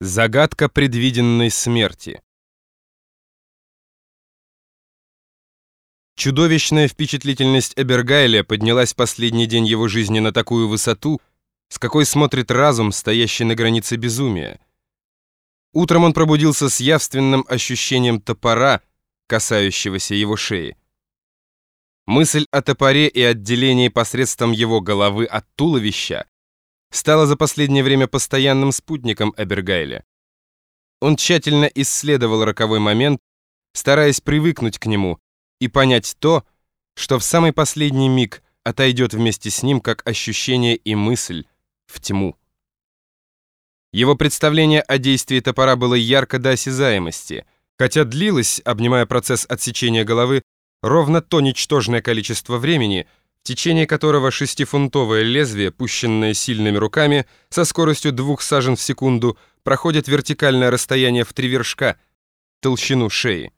Загадка предвиденной смерти. Чудовищная впечатлительность Эбергайля поднялась последний день его жизни на такую высоту, с какой смотрит разум, стоящий на границе безумия. Утром он пробудился с явственным ощущением топора, касающегося его шеи. Мысль о топоре и отделении посредством его головы от туловища стала за последнее время постоянным спутником Эбергайля. Он тщательно исследовал роковой момент, стараясь привыкнуть к нему и понять то, что в самый последний миг отойдет вместе с ним как ощущение и мысль в тьму. Его представление о действии топора было ярко до осязаемости, хотя длилось, обнимая процесс отсечения головы, ровно то ничтожное количество времени — течение которого шестифунтовое лезвие, пущенное сильными руками, со скоростью двух сажен в секунду, проходит вертикальное расстояние в три вершка, толщину шеи.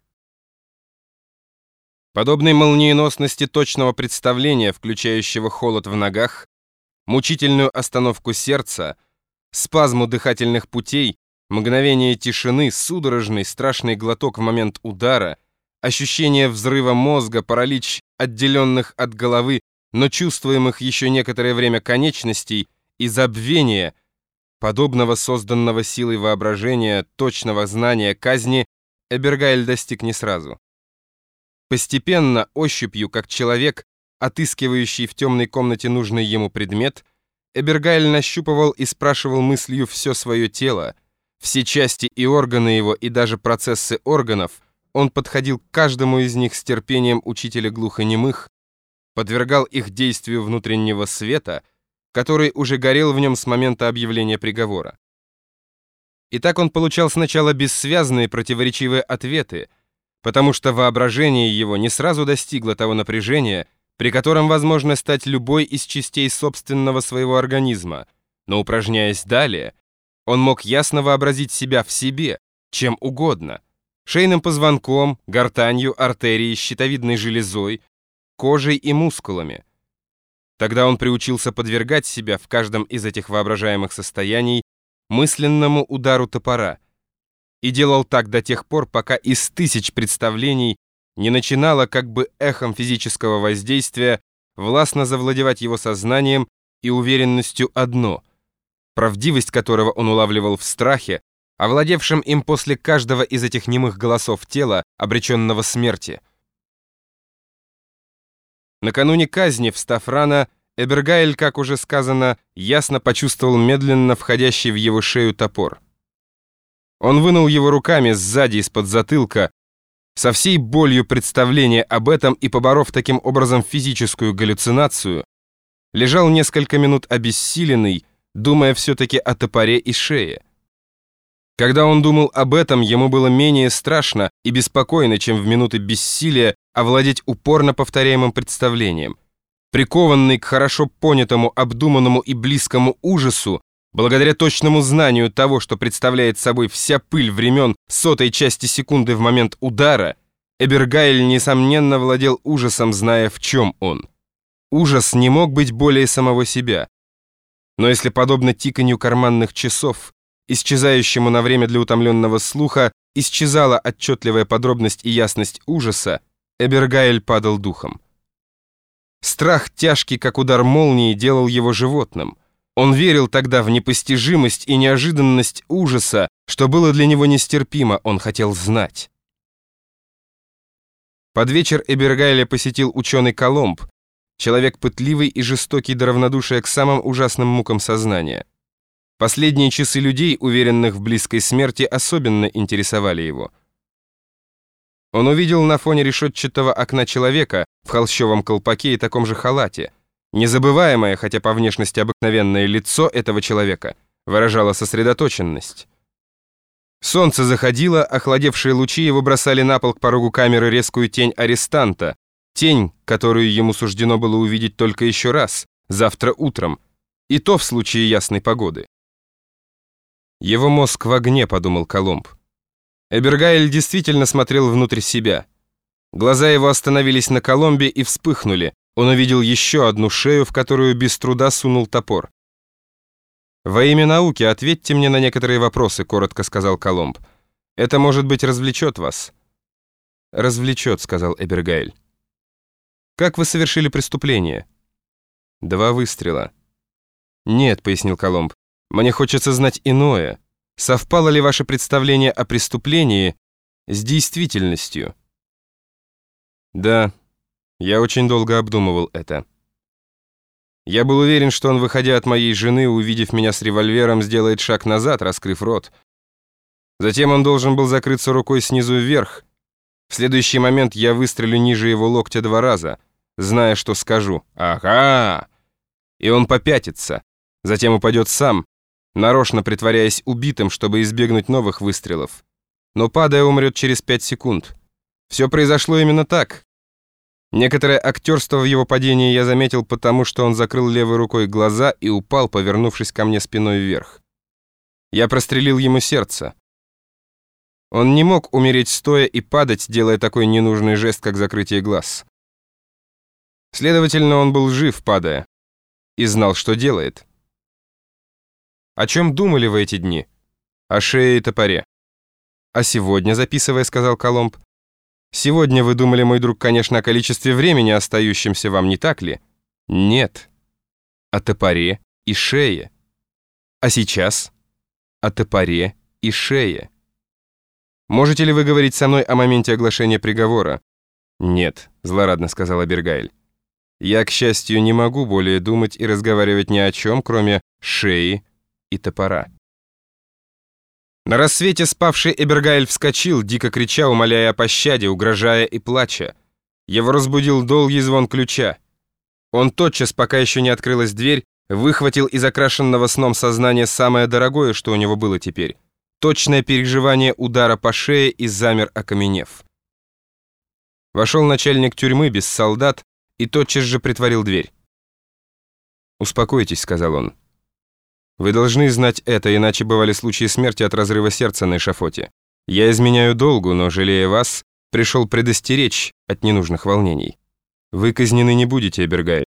Подобной молниеносности точного представления, включающего холод в ногах, мучительную остановку сердца, спазму дыхательных путей, мгновение тишины, судорожный страшный глоток в момент удара, ощущение взрыва мозга, паралич отделенных от головы но чувствуемых еще некоторое время конечностей и забвения, подобного созданного силой воображения, точного знания казни, Эбергайль достиг не сразу. Постепенно, ощупью, как человек, отыскивающий в темной комнате нужный ему предмет, Эбергайль нащупывал и спрашивал мыслью все свое тело, все части и органы его, и даже процессы органов, он подходил к каждому из них с терпением учителя глухонемых, подвергал их действию внутреннего света, который уже горел в нем с момента объявления приговора. И так он получал сначала бессвязные противоречивые ответы, потому что воображение его не сразу достигло того напряжения, при котором возможно стать любой из частей собственного своего организма, но упражняясь далее, он мог ясно вообразить себя в себе, чем угодно, шейным позвонком, гортанью, артерией, щитовидной железой, кожей и мускулами. Тогда он приучился подвергать себя в каждом из этих воображаемых состояний мысленному удару топора и делал так до тех пор, пока из тысяч представлений не начинало как бы эхом физического воздействия властно завладевать его сознанием и уверенностью одно, правдивость которого он улавливал в страхе, овладевшем им после каждого из этих немых голосов тела, обреченного смерти. Накануне казни, встав рано, Эбергайль, как уже сказано, ясно почувствовал медленно входящий в его шею топор. Он вынул его руками сзади из-под затылка, со всей болью представления об этом и поборов таким образом физическую галлюцинацию, лежал несколько минут обессиленный, думая все-таки о топоре и шее. Когда он думал об этом, ему было менее страшно и беспокойно, чем в минуты бессилия овладеть упорно повторяемым представлением. Прикованный к хорошо понятому, обдуманному и близкому ужасу, благодаря точному знанию того, что представляет собой вся пыль времен сотой части секунды в момент удара, Эбергайль, несомненно, владел ужасом, зная, в чем он. Ужас не мог быть более самого себя. Но если, подобно тиканью карманных часов, исчезающему на время для утомленного слуха, исчезала отчетливая подробность и ясность ужаса, Эбергаэль падал духом. Страх, тяжкий как удар молнии, делал его животным. Он верил тогда в непостижимость и неожиданность ужаса, что было для него нестерпимо, он хотел знать. Под вечер Эбергайля посетил ученый Коломб, человек пытливый и жестокий до равнодушия к самым ужасным мукам сознания. Последние часы людей, уверенных в близкой смерти, особенно интересовали его. Он увидел на фоне решетчатого окна человека в холщовом колпаке и таком же халате. Незабываемое, хотя по внешности обыкновенное лицо этого человека выражало сосредоточенность. Солнце заходило, охладевшие лучи его бросали на пол к порогу камеры резкую тень арестанта, тень, которую ему суждено было увидеть только еще раз, завтра утром, и то в случае ясной погоды. Его мозг в огне, подумал Колумб. Эбергайль действительно смотрел внутрь себя. Глаза его остановились на Коломбе и вспыхнули. Он увидел еще одну шею, в которую без труда сунул топор. «Во имя науки ответьте мне на некоторые вопросы», — коротко сказал Коломб. «Это, может быть, развлечет вас». «Развлечет», — сказал Эбергайль. «Как вы совершили преступление?» «Два выстрела». «Нет», — пояснил Коломб, — «мне хочется знать иное. Совпало ли ваше представление о преступлении с действительностью?» «Да, я очень долго обдумывал это». Я был уверен, что он, выходя от моей жены, увидев меня с револьвером, сделает шаг назад, раскрыв рот. Затем он должен был закрыться рукой снизу вверх. В следующий момент я выстрелю ниже его локтя два раза, зная, что скажу «Ага!» И он попятится, затем упадет сам, нарочно притворяясь убитым, чтобы избегнуть новых выстрелов. Но падая, умрет через пять секунд. Все произошло именно так. Некоторое актерство в его падении я заметил потому, что он закрыл левой рукой глаза и упал, повернувшись ко мне спиной вверх. Я прострелил ему сердце. Он не мог умереть стоя и падать, делая такой ненужный жест, как закрытие глаз. Следовательно, он был жив, падая, и знал, что делает. О чем думали в эти дни? О шее и топоре. А сегодня, записывая, сказал Коломб, Сегодня вы думали, мой друг, конечно, о количестве времени, остающемся вам, не так ли? Нет. О топоре и шее. А сейчас? О топоре и шее. Можете ли вы говорить со мной о моменте оглашения приговора? Нет, злорадно сказала Бергайль. Я, к счастью, не могу более думать и разговаривать ни о чем, кроме шеи и топора. На рассвете спавший Эбергайль вскочил, дико крича, умоляя о пощаде, угрожая и плача. Его разбудил долгий звон ключа. Он тотчас, пока еще не открылась дверь, выхватил из окрашенного сном сознания самое дорогое, что у него было теперь. Точное переживание удара по шее и замер, окаменев. Вошел начальник тюрьмы без солдат и тотчас же притворил дверь. «Успокойтесь», — сказал он. Вы должны знать это, иначе бывали случаи смерти от разрыва сердца на эшафоте. Я изменяю долгу, но, жалея вас, пришел предостеречь от ненужных волнений. Вы казнены не будете, Эбергай.